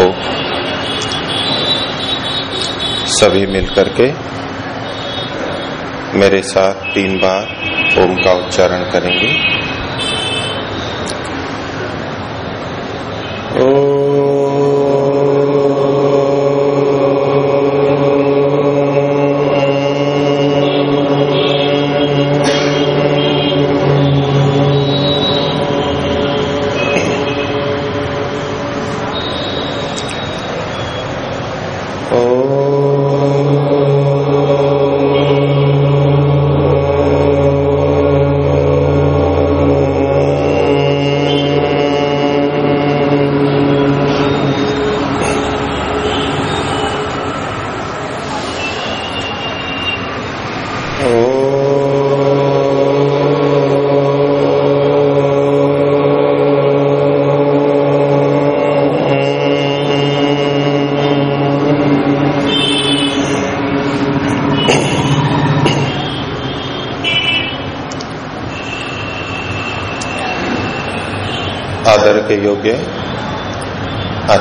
तो सभी मिलकर के मेरे साथ तीन बार ओम का उच्चारण करेंगे। आदर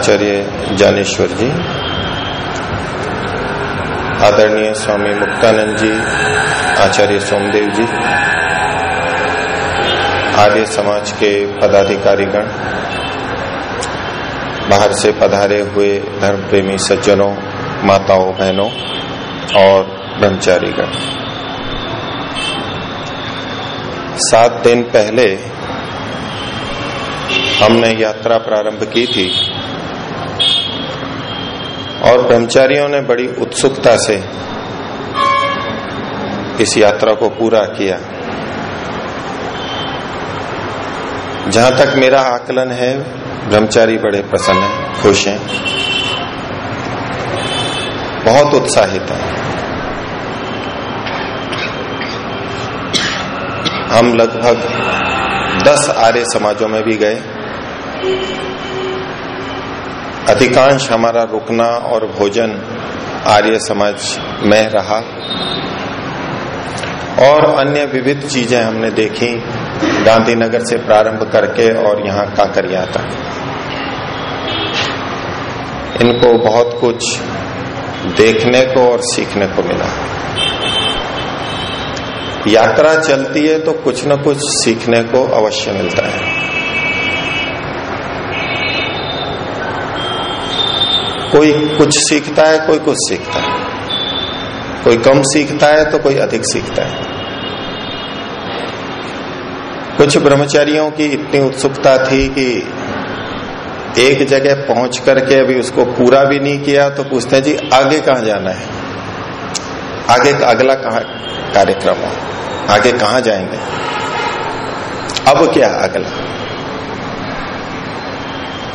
आचार्य ज्ञानेश्वर जी, आदरणीय स्वामी मुक्तानंद जी, आचार्य सोमदेव जी, आर्य समाज के पदाधिकारीगण, बाहर से पधारे हुए धर्म प्रेमी सज्जनों, माताओं, बहनों और ब्रह्मचारीगण। सात दिन पहले हमने यात्रा प्रारंभ की थी। और ब्रह्मचारियों ने बड़ी उत्सुकता से इस यात्रा को पूरा किया। जहाँ तक मेरा आकलन है, ब्रह्मचारी बड़े प्रसन्न हैं, खुश हैं। बहुत उत्साहित हैं। हम लगभग दस आर्य समाजों में भी गए। अधिकांश हमारा रुकना और भोजन आर्य समाज में रहा। और अन्य विविध चीज़ें हमने देखी, गांधीनगर से प्रारंभ करके और यहाँ काकरिया तक इनको बहुत कुछ देखने को और सीखने को मिला। यात्रा चलती है तो कुछ न कुछ सीखने को अवश्य मिलता है। कोई कुछ सीखता है, कोई कुछ सीखता है। कोई कम सीखता है तो कोई अधिक सीखता है। कुछ ब्रह्मचारियों की इतनी उत्सुकता थी कि एक जगह पहुँच करके अभी उसको पूरा भी नहीं किया तो पूछते हैं, जी, आगे कहा जाना है? आगे का अगला कहा कार्यक्रम हो? आगे कहा जाएँगे? अब क्या अगला?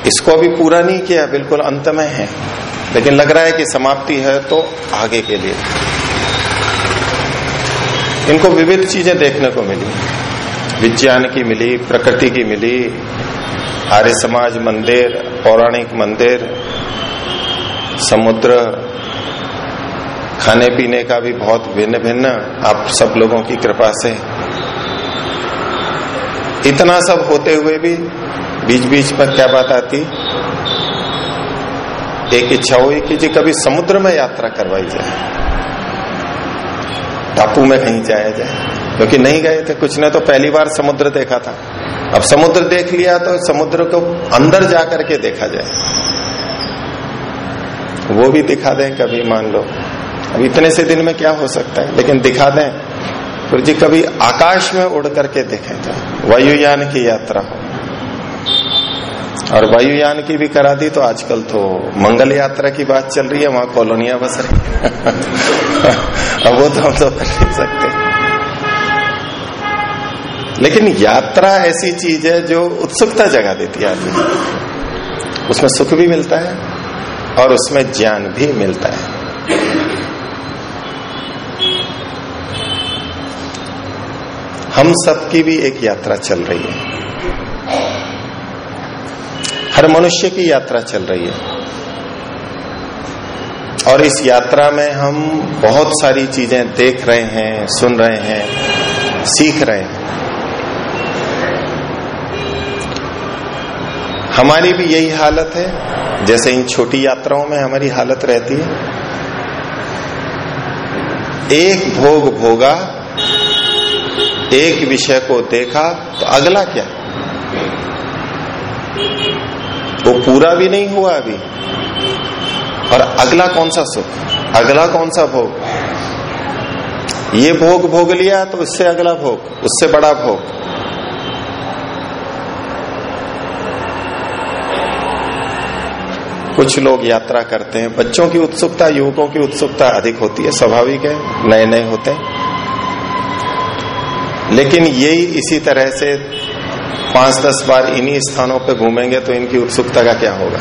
इसको अभी पूरा नहीं किया, बिल्कुल अंत में है। लेकिन लग रहा है कि समाप्ति है तो आगे के लिए। इनको विविध चीज़ें देखने को मिली। विज्ञान की मिली, प्रकृति की मिली, आर्य समाज मंदिर, पौराणिक मंदिर, समुद्र, खाने पीने का भी बहुत भिन्न भिन्न आप सब लोगों की कृपा से। इतना सब होते हुए भी बीच बीच पर क्या बात आती? एक इच्छा हुई कि जी कभी समुद्र में यात्रा करवाई जाए। टापू में कहीं जाया जाए। क्योंकि नहीं गए थे कुछ ने तो पहली बार समुद्र देखा था। अब समुद्र देख लिया तो समुद्र को अंदर जाकर के देखा जाए। वो भी दिखा दें कभी, मान लो। अब इतने से दिन में क्या हो सकता है? लेकिन दिखा दें। फिर जी कभी आकाश में उड़ करके देखें तो वायुयान की यात्रा हो। और वायुयान की भी करा दी तो आजकल तो मंगल यात्रा की बात चल रही है, वहाँ कॉलोनिया बस रही अब वो तो हम तो कर नहीं सकते। लेकिन यात्रा ऐसी चीज़ है जो उत्सुकता जगा देती है आदमी। उसमें सुख भी मिलता है और उसमें ज्ञान भी मिलता है। हम सबकी भी एक यात्रा चल रही है। हर मनुष्य की यात्रा चल रही है। और इस यात्रा में हम बहुत सारी चीज़ें देख रहे हैं, सुन रहे हैं, सीख रहे हैं। हमारी भी यही हालत है, जैसे इन छोटी यात्राओं में हमारी हालत रहती है। एक भोग भोगा, एक विषय को देखा तो अगला क्या? वो पूरा भी नहीं हुआ अभी। और अगला कौन सा सुख? अगला कौन सा भोग? ये भोग भोग लिया तो उससे अगला भोग, उससे बड़ा भोग। कुछ लोग यात्रा करते हैं, बच्चों की उत्सुकता, युवकों की उत्सुकता अधिक होती है, स्वाभाविक है नए नए होते हैं। लेकिन यही इसी तरह से पाँच दस बार इन्हीं स्थानों पे घूमेंगे तो इनकी उत्सुकता का क्या होगा?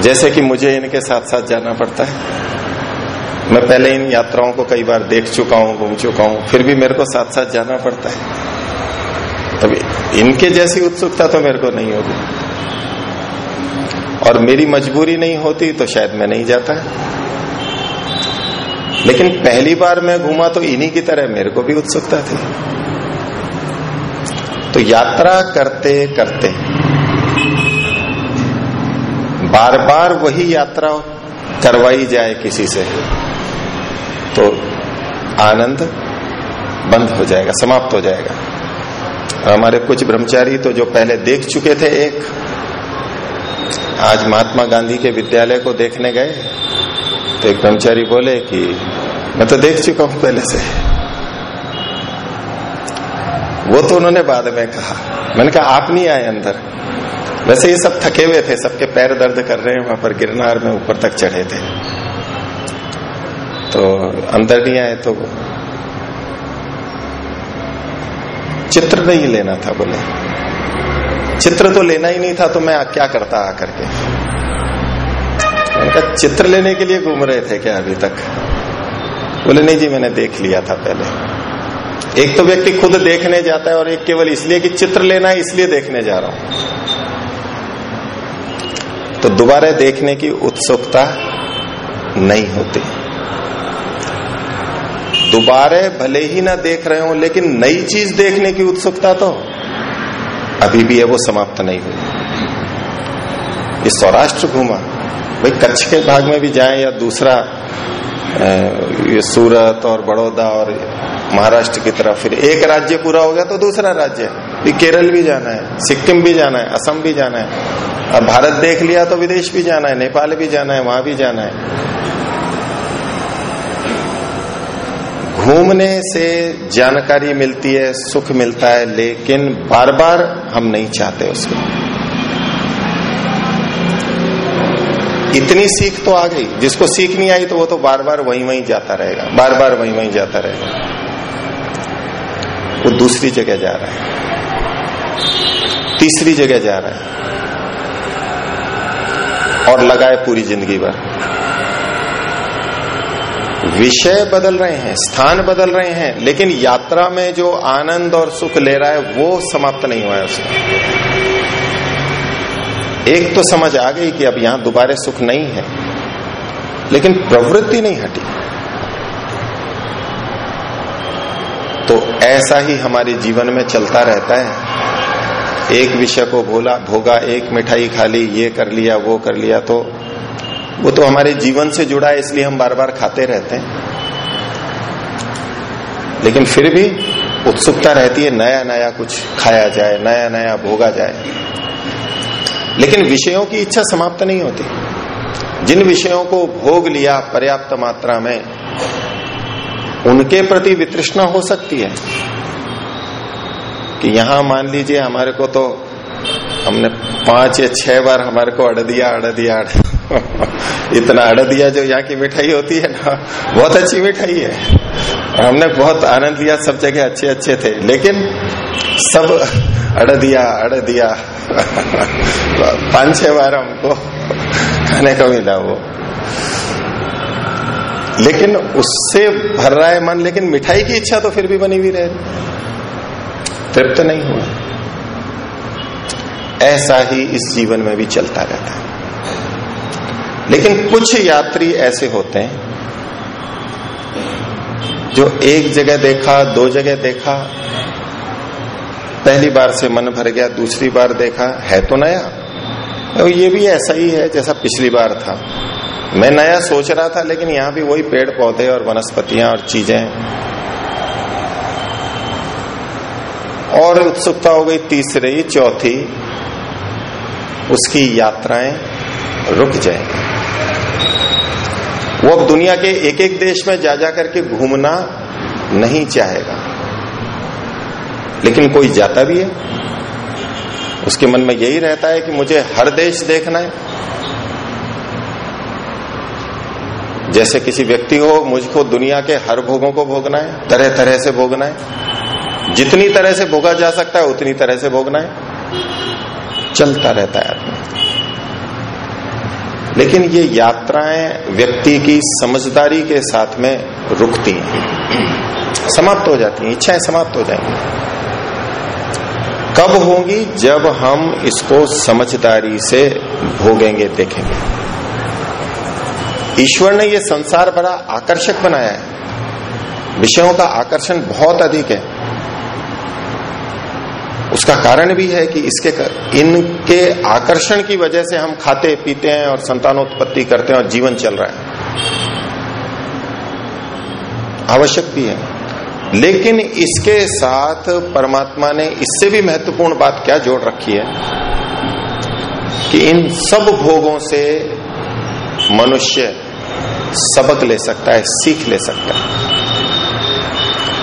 जैसे कि मुझे इनके साथ साथ जाना पड़ता है। मैं पहले इन यात्राओं को कई बार देख चुका हूँ, घूम चुका हूँ, फिर भी मेरे को साथ साथ जाना पड़ता है। अभी इनके जैसी उत्सुकता तो मेरे को नहीं होगी। और मेरी मजबूरी नहीं होती तो शायद मैं नहीं जाता। लेकिन पहली बार मैं घूमा तो इन्हीं की तरह मेरे को भी उत्सुकता थी। तो यात्रा करते करते बार बार वही यात्रा करवाई जाए किसी से तो आनंद बंद हो जाएगा, समाप्त हो जाएगा। हमारे कुछ ब्रह्मचारी तो जो पहले देख चुके थे एक, आज महात्मा गांधी के विद्यालय को देखने गए तो एक ब्रह्मचारी बोले कि, मैं तो देख चुका हूँ पहले से। वो तो उन्होंने बाद में कहा। मैंने कहा, आप नहीं आए अंदर। वैसे ये सब थके हुए थे, सबके पैर दर्द कर रहे हैं, वहाँ पर गिरनार में ऊपर तक चढ़े थे। तो अंदर नहीं आए तो चित्र नहीं लेना था बोले। चित्र तो लेना ही नहीं था तो मैं क्या करता आकर के? उनका चित्र लेने के लिए घूम रहे थे क्या अभी तक? बोले, नहीं जी, मैंने देख लिया था पहले। एक तो व्यक्ति खुद देखने जाता है और एक केवल इसलिए कि चित्र लेना है, इसलिए देखने जा रहा हूँ। तो दोबारा देखने की उत्सुकता नहीं होती। दोबारे भले ही ना देख रहे हो, लेकिन नई चीज़ देखने की उत्सुकता तो अभी भी है, वो समाप्त नहीं हुई। ये सौराष्ट्र घूमा भाई कच्छ के भाग में भी जाए या दूसरा ये सूरत और बड़ौदा और महाराष्ट्र की तरफ़ फिर एक राज्य पूरा हो गया तो दूसरा राज्य भी केरल भी जाना है, सिक्किम भी जाना है, असम भी जाना है। अब भारत देख लिया तो विदेश भी जाना है, नेपाल भी जाना है, वहाँ भी जाना है। घूमने से जानकारी मिलती है, सुख मिलता है, लेकिन बार बार हम नहीं चाहते उसको। इतनी सीख तो आ गई, जिसको सीख नहीं आई तो वो तो बार बार वहीं वहीं जाता रहेगा बार बार वहीं वहीं जाता रहेगा। वो दूसरी जगह जा रहा है। तीसरी जगह जा रहा है। और लगाए पूरी ज़िंदगी भर। विषय बदल रहे हैं, स्थान बदल रहे हैं, लेकिन यात्रा में जो आनंद और सुख ले रहा है, वो समाप्त नहीं हुआ है उसका। एक तो समझ आ गई कि अब यहाँ दोबारा सुख नहीं है, लेकिन प्रवृत्ति नहीं हटी। तो ऐसा ही हमारे जीवन में चलता रहता है। एक विषय को भोला, भोगा, एक मिठाई खा ली, ये कर लिया, वो कर लिया तो वो तो हमारे जीवन से जुड़ा है, इसलिए हम बार बार खाते रहते हैं। लेकिन फिर भी उत्सुकता रहती है नया नया कुछ खाया जाए नया नया भोगा जाए। लेकिन विषयों की इच्छा समाप्त नहीं होती। जिन विषयों को भोग लिया पर्याप्त मात्रा में उनके प्रति वितृष्णा हो सकती है। कि यहाँ मान लीजिए हमारे को तो हमने पाँच या छह बार हमारे को अड़ दिया अड़ दिया, अड़ इतना अड़ दिया जो यहाँ की मिठाई होती है ना, बहुत अच्छी मिठाई है। हमने बहुत आनंद लिया, सब जगह अच्छे अच्छे थे, लेकिन सब अड़ दिया अड़ दिया। पाँच, छह बार हमको खाने को मिला वो। लेकिन उससे भर रहा है मन, लेकिन मिठाई की इच्छा तो फिर भी बनी हुई रहे। तृप्त नहीं हुआ। ऐसा ही इस जीवन में भी चलता रहता है। लेकिन कुछ यात्री ऐसे होते हैं, जो एक जगह देखा, दो जगह देखा, पहली बार से मन भर गया, दूसरी बार देखा, है तो नया। तो ये भी ऐसा ही है जैसा पिछली बार था। मैं नया सोच रहा था, लेकिन यहाँ भी वही पेड़ पौधे और वनस्पतियाँ और चीज़ें और उत्सुकता हो गई तीसरी, चौथी, उसकी यात्राएँ रुक जाएँगी वो अब दुनिया के एक एक देश में जा जा करके घूमना नहीं चाहेगा। लेकिन कोई जाता भी है। उसके मन में यही रहता है कि मुझे हर देश देखना है। जैसे किसी व्यक्ति हो मुझको दुनिया के हर भोगों को भोगना है तरह तरह से भोगना है। जितनी तरह से भोगा जा सकता है, उतनी तरह से भोगना है। चलता रहता है आदमी। लेकिन ये यात्राएँ व्यक्ति की समझदारी के साथ में रुकती हैं। समाप्त हो जाती हैं, इच्छाएँ समाप्त हो जाएँगी। कब होंगी? जब हम इसको समझदारी से भोगेंगे, देखेंगे। ईश्वर ने ये संसार बड़ा आकर्षक बनाया है। विषयों का आकर्षण बहुत अधिक है। उसका कारण भी है कि इसके इनके आकर्षण की वजह से हम खाते, पीते हैं और संतानोत्पत्ति करते हैं और जीवन चल रहा है। आवश्यक भी है। लेकिन इसके साथ परमात्मा ने इससे भी महत्वपूर्ण बात क्या जोड़ रखी है? कि इन सब भोगों से मनुष्य सबक ले सकता है, सीख ले सकता है।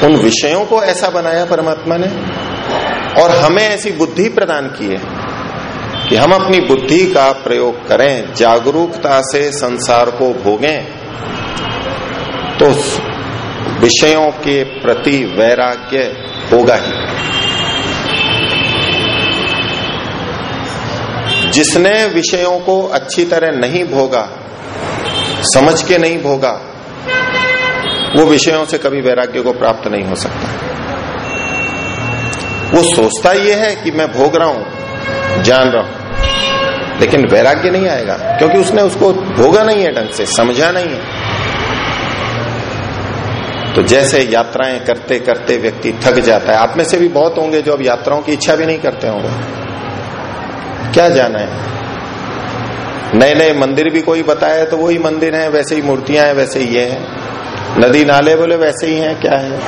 उन विषयों को ऐसा बनाया परमात्मा ने और हमें ऐसी बुद्धि प्रदान की है कि हम अपनी बुद्धि का प्रयोग करें, जागरूकता से संसार को भोगें। तो विषयों के प्रति वैराग्य होगा ही। जिसने विषयों को अच्छी तरह नहीं भोगा समझ के नहीं भोगा, वो विषयों से कभी वैराग्य को प्राप्त नहीं हो सकता। वो सोचता ये है कि मैं भोग रहा हूँ, जान रहा हूँ, लेकिन वैराग्य नहीं आएगा, क्योंकि उसने उसको भोगा नहीं है ढंग से, समझा नहीं है। तो जैसे यात्राएँ करते करते व्यक्ति थक जाता है, आप में से भी बहुत होंगे जो अब यात्राओं की इच्छा भी नहीं करते होंगे। क्या जाना है? नए नए मंदिर भी कोई बताया तो वही मंदिर है, वैसे ही मूर्तियाँ हैं, वैसे ही ये है। नदी नाले बोले वैसे ही हैं, क्या है?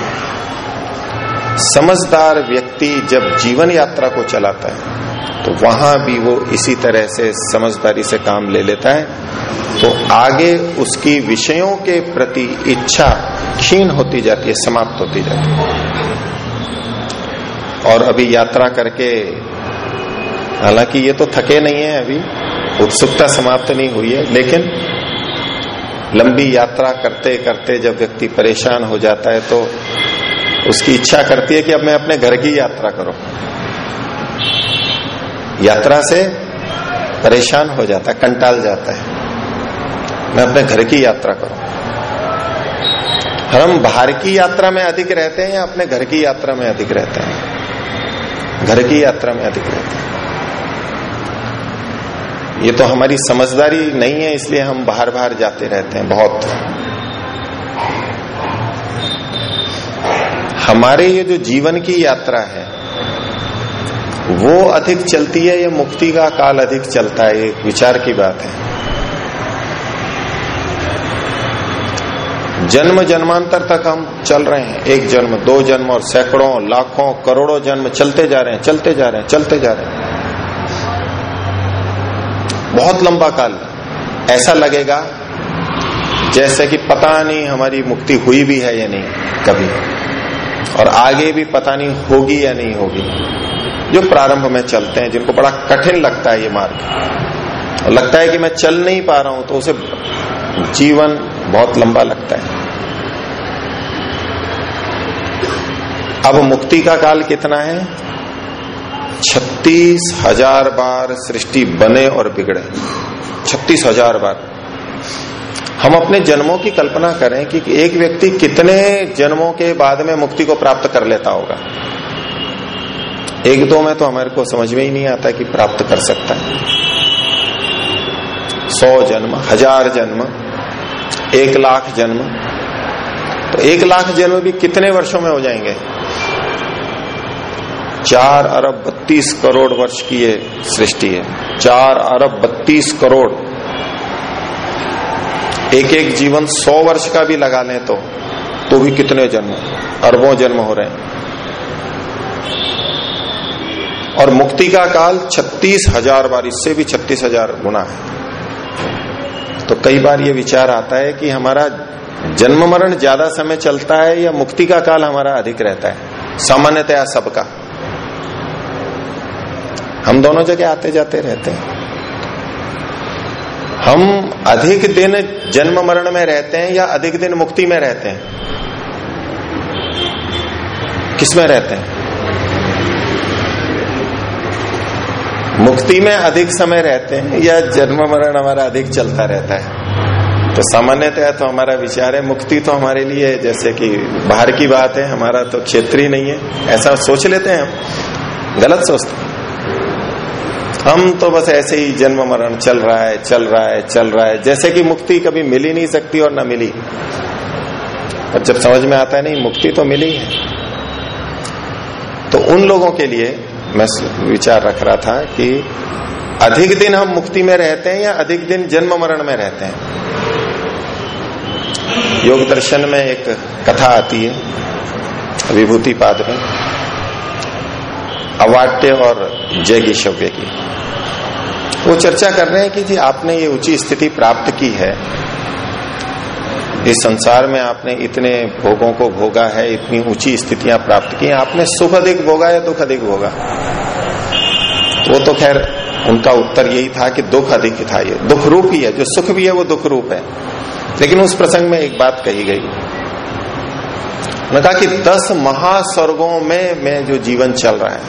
समझदार व्यक्ति जब जीवन यात्रा को चलाता है तो वहाँ भी वो इसी तरह से समझदारी से काम ले लेता है। तो आगे उसकी विषयों के प्रति इच्छा क्षीण होती जाती है, समाप्त होती जाती है। और अभी यात्रा करके, हालाँकि ये तो थके नहीं है अभी उत्सुकता समाप्त नहीं हुई है, लेकिन लंबी यात्रा करते करते जब व्यक्ति परेशान हो जाता है तो उसकी इच्छा करती है कि अब मैं अपने घर की यात्रा करूँ। यात्रा से परेशान हो जाता है, कंटाल जाता है। मैं अपने घर की यात्रा करूँ। हम बाहर की यात्रा में अधिक रहते हैं या अपने घर की यात्रा में अधिक रहते हैं? घर की यात्रा में अधिक रहते हैं। ये तो हमारी समझदारी नहीं है, इसलिए हम बाहर बाहर जाते रहते हैं बहुत। हमारे ये जो जीवन की यात्रा है, वो अधिक चलती है या मुक्ति का काल अधिक चलता है एक विचार की बात है। जन्म जन्मांतर तक हम चल रहे हैं, एक जन्म, दो जन्म और सैकड़ों, लाखों, करोड़ों जन्म चलते जा रहे हैं, चलते जा रहे हैं, चलते जा रहे हैं। बहुत लंबा काल। ऐसा लगेगा जैसे कि पता नहीं हमारी मुक्ति हुई भी है या नहीं कभी। और आगे भी पता नहीं होगी या नहीं होगी। जो प्रारंभ में चलते हैं, जिनको बड़ा कठिन लगता है ये मार्ग। और लगता है कि मैं चल नहीं पा रहा हूँ तो उसे जीवन बहुत लंबा लगता है। अब मुक्ति का काल कितना है? छत्तीस हज़ार बार सृष्टि बने और बिगड़े। छत्तीस हज़ार बार। हम अपने जन्मों की कल्पना करें कि एक व्यक्ति कितने जन्मों के बाद में मुक्ति को प्राप्त कर लेता होगा। एक दो में तो हमारे को समझ में ही नहीं आता कि प्राप्त कर सकता है। सौ जन्म, हज़ार जन्म, एक लाख जन्म। तो एक लाख जन्म भी कितने वर्षों में हो जाएँगे? चार अरब बत्तीस करोड़ वर्ष की ये सृष्टि है। चार अरब बत्तीस करोड़। एक एक जीवन सौ वर्ष का भी लगा लें तो तो भी कितने जन्म, अरबों जन्म हो रहे हैं। और मुक्ति का काल छत्तीस हज़ार बार, इससे भी छत्तीस हज़ार गुना है। तो कई बार ये विचार आता है कि हमारा जन्म मरण ज़्यादा समय चलता है या मुक्ति का काल हमारा अधिक रहता है। सामान्यतया सबका। हम दोनों जगह आते जाते रहते हैं। हम अधिक दिन जन्म मरण में रहते हैं या अधिक दिन मुक्ति में रहते हैं? किसमें रहते हैं? मुक्ति में अधिक समय रहते हैं या जन्म मरण हमारा अधिक चलता रहता है? तो सामान्यतः तो हमारा विचार है, मुक्ति तो हमारे लिए जैसे कि बाहर की बात है, हमारा तो क्षेत्र ही नहीं है। ऐसा सोच लेते हैं हम। गलत सोचते हैं हम तो बस ऐसे ही जन्म मरण चल रहा है, चल रहा है, चल रहा है। जैसे कि मुक्ति कभी मिल नहीं सकती और ना मिली। और जब समझ में आता है नहीं, मुक्ति तो मिली है। तो उन लोगों के लिए मैं विचार रख रहा था कि अधिक दिन हम मुक्ति में रहते हैं या अधिक दिन जन्म मरण में रहते हैं? योग दर्शन में एक कथा आती है, विभूति पाद में, अवाट्य और जय गिशव्य की। वो चर्चा कर रहे हैं कि जी, आपने ये ऊँची स्थिति प्राप्त की है। इस संसार में आपने इतने भोगों को भोगा है, इतनी ऊँची स्थितियाँ प्राप्त की आपने सुख अधिक भोगा या दुख अधिक भोगा? वो तो खैर, उनका उत्तर यही था कि दुख अधिक था ये। दुख रूप ही है, जो सुख भी है वो दुख रूप है। लेकिन उस प्रसंग में एक बात कही गई। उन्होंने कहा कि दस महासर्गों में मैं जो जीवन चल रहा है,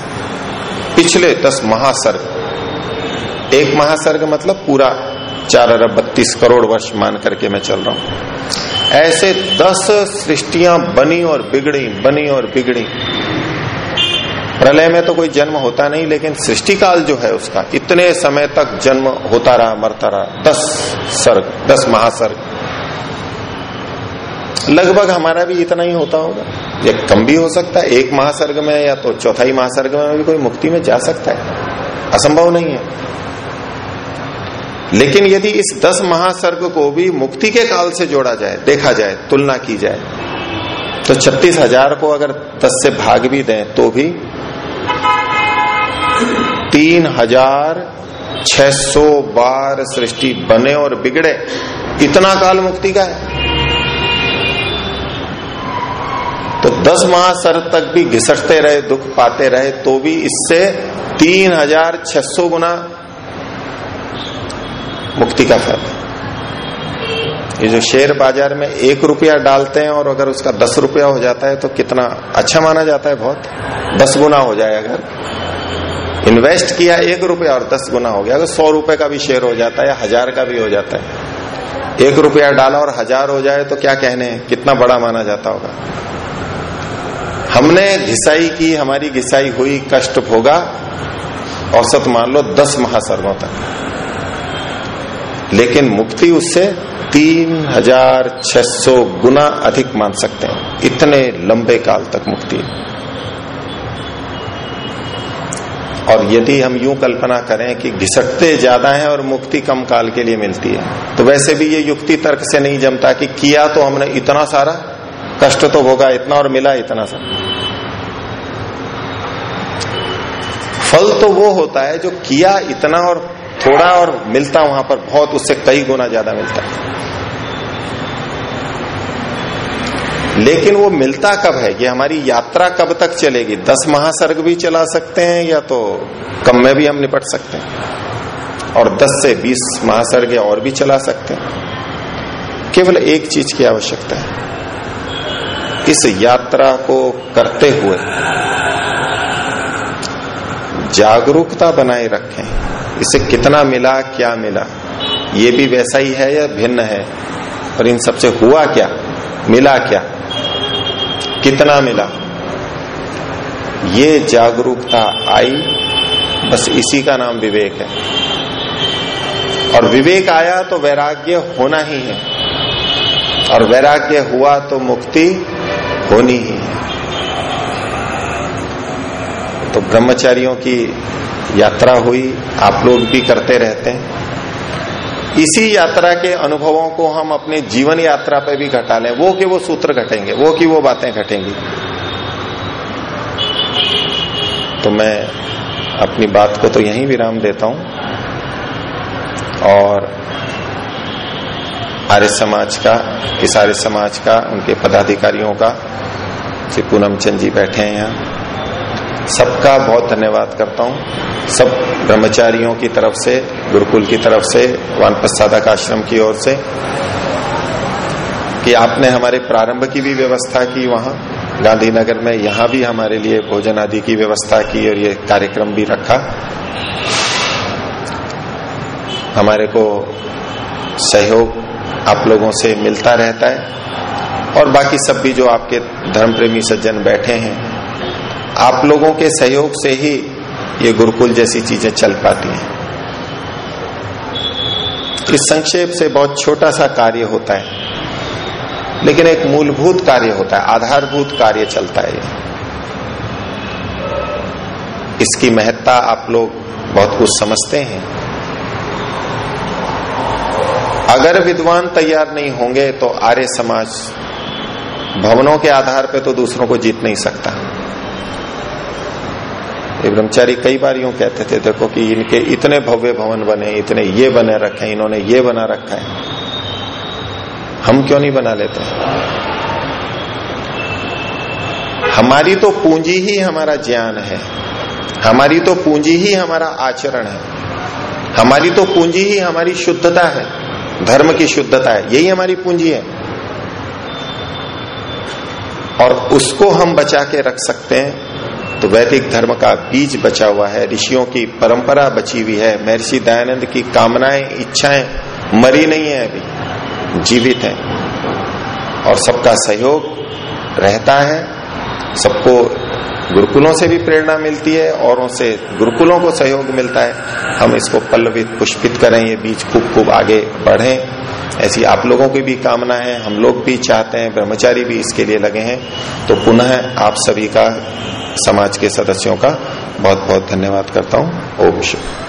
पिछले दस महासर्ग एक महासर्ग मतलब पूरा चार अरब बत्तीस करोड़ वर्ष मान करके मैं चल रहा हूँ। ऐसे दस सृष्टियाँ बनी और बिगड़ी, बनी और बिगड़ी। प्रलय में तो कोई जन्म होता नहीं, लेकिन सृष्टि काल जो है उसका, इतने समय तक जन्म होता रहा, मरता रहा। दस सर्ग, दस महासर्ग। लगभग हमारा भी इतना ही होता होगा। या कम भी हो सकता है, एक महासर्ग में या तो चौथाई महासर्ग में भी कोई मुक्ति में जा सकता है। असंभव नहीं है। लेकिन यदि इस दस महासर्ग को भी मुक्ति के काल से जोड़ा जाए, देखा जाए, तुलना की जाए तो छत्तीस हज़ार को अगर दस से भाग भी दें तो भी तीन हज़ार छह सौ बार सृष्टि बने और बिगड़े। इतना काल मुक्ति का है। तो दस महासर तक भी घिसटते रहे, दुख पाते रहे तो भी इससे तीन हज़ार छह सौ गुना मुक्ति का फ़ायदा ये जो शेयर बाज़ार में एक रुपया डालते हैं और अगर उसका दस रुपया हो जाता है तो कितना अच्छा माना जाता है बहुत। दस गुना हो जाए अगर। इन्वेस्ट किया एक रुपया और दस गुना हो गया। अगर सौ रुपए का भी शेयर हो जाता है या हज़ार का भी हो जाता है। एक रुपया डाला और हज़ार हो जाए तो क्या कहने कितना बड़ा माना जाता होगा। हमने घिसाई की, हमारी घिसाई हुई, कष्ट भोगा। औसत मान लो दस महासर्गों तक। लेकिन मुक्ति उससे तीन हज़ार छह सौ गुना अधिक मान सकते हैं। इतने लंबे काल तक मुक्ति। और यदि हम यूँ कल्पना करें कि घिसटते ज़्यादा है और मुक्ति कम काल के लिए मिलती है तो वैसे भी ये युक्ति तर्क से नहीं जमता कि किया तो हमने इतना सारा, कष्ट तो होगा इतना और मिला इतना सा फल तो वो होता है जो किया इतना और थोड़ा और मिलता वहाँ पर, बहुत उससे कई गुना ज़्यादा मिलता। है लेकिन वो मिलता कब है? ये हमारी यात्रा कब तक चलेगी? दस महासर्ग भी चला सकते हैं, या तो कम में भी हम निपट सकते हैं? और दस से बीस महासर्ग और भी चला सकते हैं? केवल एक चीज़ की आवश्यकता है। इस यात्रा को करते हुए जागरूकता बनाए रखें। इसे कितना मिला, क्या मिला? ये भी वैसा ही है या भिन्न है? और इन सबसे हुआ क्या? मिला क्या? कितना मिला? ये जागरूकता आई, बस इसी का नाम विवेक है। और विवेक आया तो वैराग्य होना ही है। और वैराग्य हुआ तो मुक्ति होनी ही है। तो ब्रह्मचारियों की यात्रा हुई, आप लोग भी करते रहते हैं। इसी यात्रा के अनुभवों को हम अपने जीवन यात्रा पे भी घटा लें। वो कि वो सूत्र घटेंगे, वो कि वो बातें घटेंगी। तो मैं अपनी बात को तो यहीं विराम देता हूँ। और आर्य समाज का, इस आर्य समाज का, उनके पदाधिकारियों का, श्री पूनम चंद जी बैठे हैं यहाँ। सबका बहुत धन्यवाद करता हूँ। सब ब्रह्मचारियों की तरफ़ से, गुरुकुल की तरफ़ से वानप्रसादक आश्रम की ओर से, कि आपने हमारे प्रारंभ की भी व्यवस्था की वहाँ। गांधीनगर में यहाँ भी हमारे लिए भोजन आदि की व्यवस्था की और ये कार्यक्रम भी रखा। हमारे को सहयोग आप लोगों से मिलता रहता है। और बाकी सब भी जो आपके धर्म प्रेमी सज्जन बैठे हैं आप लोगों के सहयोग से ही ये गुरुकुल जैसी चीज़ें चल पाती हैं। इस संक्षेप से बहुत छोटा सा कार्य होता है, लेकिन एक मूलभूत कार्य होता है, आधारभूत कार्य चलता है इसकी महत्ता आप लोग बहुत कुछ समझते हैं। अगर विद्वान तैयार नहीं होंगे तो आर्य समाज भवनों के आधार पर तो दूसरों को जीत नहीं सकता। ये ब्रह्मचारी कई बार यूँ कहते थे, देखो कि इनके इतने भव्य भवन बने, इतने ये बने रखे हैं, इन्होंने ये बना रखा है। हम क्यों नहीं बना लेते? हमारी तो पूंजी ही हमारा ज्ञान है, हमारी तो पूंजी ही हमारा आचरण है, हमारी तो पूंजी ही हमारी शुद्धता है, धर्म की शुद्धता है, यही हमारी पूंजी है। और उसको हम बचा के रख सकते हैं तो वैदिक धर्म का बीज बचा हुआ है, ऋषियों की परंपरा बची हुई है, महर्षि दयानंद की कामनाएँ, इच्छाएँ मरी नहीं है अभी, जीवित है। और सबका सहयोग रहता है, सबको गुरुकुलों से भी प्रेरणा मिलती है, औरों से गुरुकुलों को सहयोग मिलता है। हम इसको पल्लवित, पुष्पित करें, ये बीज खूब खूब आगे बढ़े। ऐसी आप लोगों की भी कामना है, हम लोग भी चाहते हैं, ब्रह्मचारी भी इसके लिए लगे हैं। तो पुनः आप सभी का समाज के सदस्यों का बहुत बहुत धन्यवाद करता हूँ। ओम शुभ